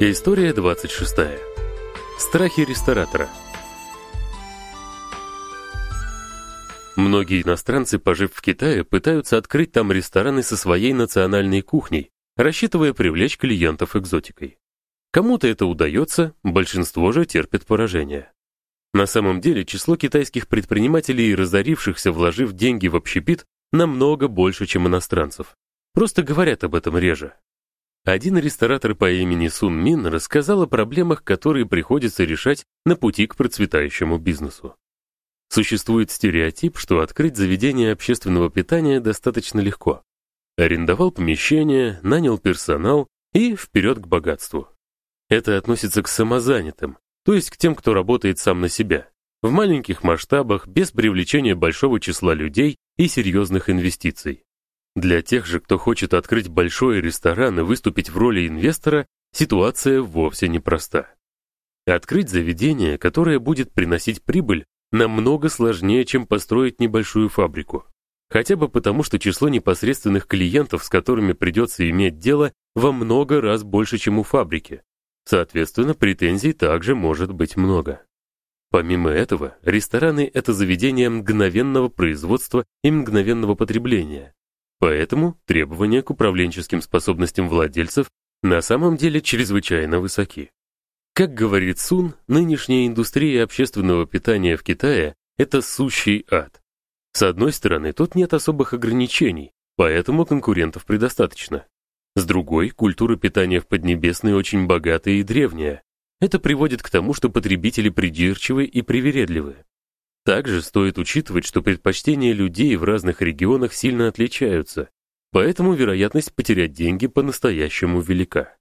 История 26. Страхи ресторатора. Многие иностранцы, пожив в Китае, пытаются открыть там рестораны со своей национальной кухней, рассчитывая привлечь клиентов экзотикой. Кому-то это удается, большинство же терпит поражение. На самом деле, число китайских предпринимателей, разорившихся, вложив деньги в общепит, намного больше, чем иностранцев. Просто говорят об этом реже. Один ресторатор по имени Сун Мин рассказал о проблемах, которые приходится решать на пути к процветающему бизнесу. Существует стереотип, что открыть заведение общественного питания достаточно легко. Арендовал помещение, нанял персонал и вперед к богатству. Это относится к самозанятым, то есть к тем, кто работает сам на себя, в маленьких масштабах, без привлечения большого числа людей и серьезных инвестиций. Для тех же, кто хочет открыть большой ресторан и выступить в роли инвестора, ситуация вовсе непроста. Открыть заведение, которое будет приносить прибыль, намного сложнее, чем построить небольшую фабрику. Хотя бы потому, что число непосредственных клиентов, с которыми придется иметь дело, во много раз больше, чем у фабрики. Соответственно, претензий также может быть много. Помимо этого, рестораны это заведения мгновенного производства и мгновенного потребления, Поэтому требования к управленческим способностям владельцев на самом деле чрезвычайно высоки. Как говорит Сун, нынешняя индустрия общественного питания в Китае это сущий ад. С одной стороны, тут нет особых ограничений, поэтому конкурентов предостаточно. С другой, культура питания в Поднебесной очень богатая и древняя. Это приводит к тому, что потребители придирчивы и привередливы. Также стоит учитывать, что предпочтения людей в разных регионах сильно отличаются, поэтому вероятность потерять деньги по-настоящему велика.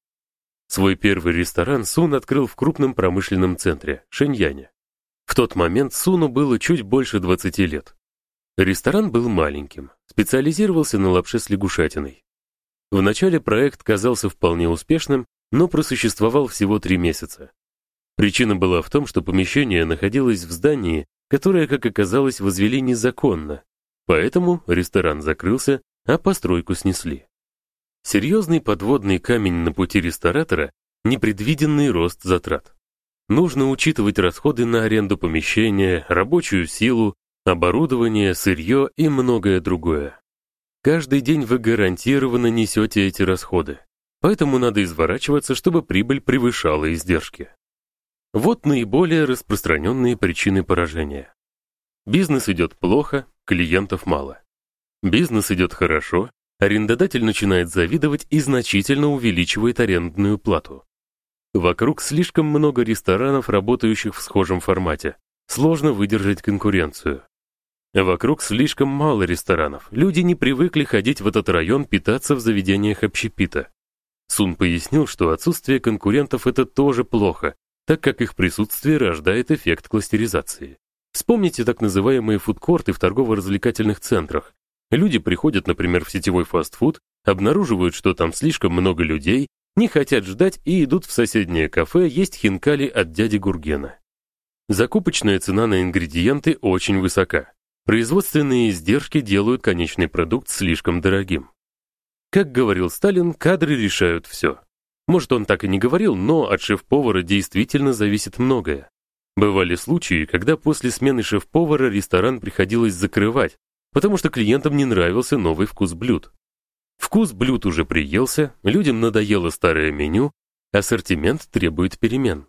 Свой первый ресторан Сун открыл в крупном промышленном центре Шэньяне. В тот момент Суну было чуть больше 20 лет. Ресторан был маленьким, специализировался на лапше с лягушатиной. Вначале проект казался вполне успешным, но просуществовал всего три месяца. Причина была в том, что помещение находилось в здании, которое, как оказалось, возвели незаконно. Поэтому ресторан закрылся, а постройку снесли. Серьезный подводный камень на пути ресторатора непредвиденный рост затрат. Нужно учитывать расходы на аренду помещения, рабочую силу, оборудование, сырье и многое другое. Каждый день вы гарантированно несете эти расходы. Поэтому надо изворачиваться, чтобы прибыль превышала издержки. Вот наиболее распространенные причины поражения. Бизнес идет плохо, клиентов мало. Бизнес идет хорошо, арендодатель начинает завидовать и значительно увеличивает арендную плату. Вокруг слишком много ресторанов, работающих в схожем формате. Сложно выдержать конкуренцию. Вокруг слишком мало ресторанов. Люди не привыкли ходить в этот район питаться в заведениях общепита. Сун пояснил, что отсутствие конкурентов это тоже плохо, так как их присутствие рождает эффект кластеризации. Вспомните так называемые фудкорты в торгово-развлекательных центрах. Люди приходят, например, в сетевой фастфуд, обнаруживают, что там слишком много людей, не хотят ждать и идут в соседнее кафе есть хинкали от дяди Гургена. Закупочная цена на ингредиенты очень высока. Производственные издержки делают конечный продукт слишком дорогим. Как говорил Сталин, кадры решают все. Может, он так и не говорил, но от шеф-повара действительно зависит многое. Бывали случаи, когда после смены шеф-повара ресторан приходилось закрывать, потому что клиентам не нравился новый вкус блюд. Вкус блюд уже приелся, людям надоело старое меню, ассортимент требует перемен.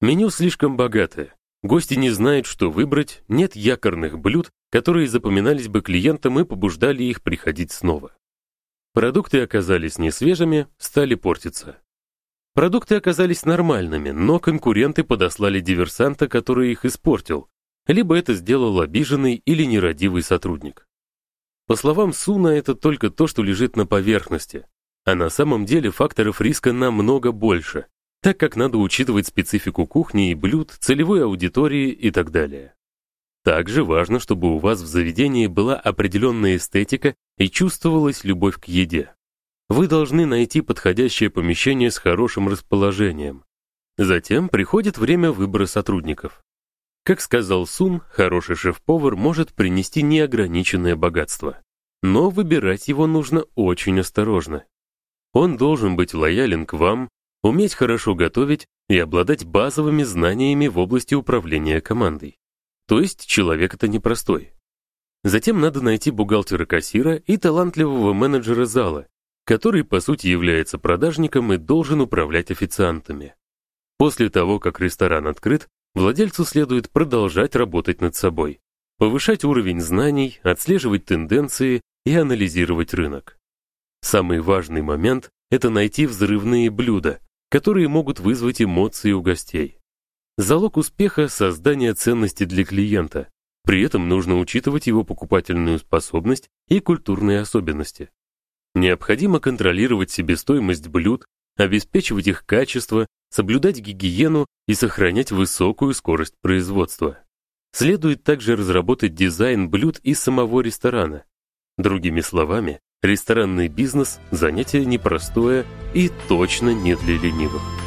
Меню слишком богатое. Гости не знают, что выбрать, нет якорных блюд, которые запоминались бы клиентам и побуждали их приходить снова. Продукты оказались не свежими, стали портиться. Продукты оказались нормальными, но конкуренты подослали диверсанта, который их испортил, либо это сделал обиженный или нерадивый сотрудник. По словам Суна, это только то, что лежит на поверхности, а на самом деле факторов риска намного больше, так как надо учитывать специфику кухни и блюд, целевой аудитории и так далее. Также важно, чтобы у вас в заведении была определенная эстетика и чувствовалась любовь к еде. Вы должны найти подходящее помещение с хорошим расположением. Затем приходит время выбора сотрудников. Как сказал Сун, хороший шеф-повар может принести неограниченное богатство, но выбирать его нужно очень осторожно. Он должен быть лоялен к вам, уметь хорошо готовить и обладать базовыми знаниями в области управления командой. То есть человек это непростой. Затем надо найти бухгалтера-кассира и талантливого менеджера зала, который по сути является продажником и должен управлять официантами. После того, как ресторан открыт, владельцу следует продолжать работать над собой, повышать уровень знаний, отслеживать тенденции и анализировать рынок. Самый важный момент это найти взрывные блюда, которые могут вызвать эмоции у гостей. Залог успеха создание ценности для клиента. При этом нужно учитывать его покупательную способность и культурные особенности. Необходимо контролировать себестоимость блюд, обеспечивать их качество, соблюдать гигиену и сохранять высокую скорость производства. Следует также разработать дизайн блюд и самого ресторана. Другими словами, ресторанный бизнес занятие непростое и точно не для ленивых.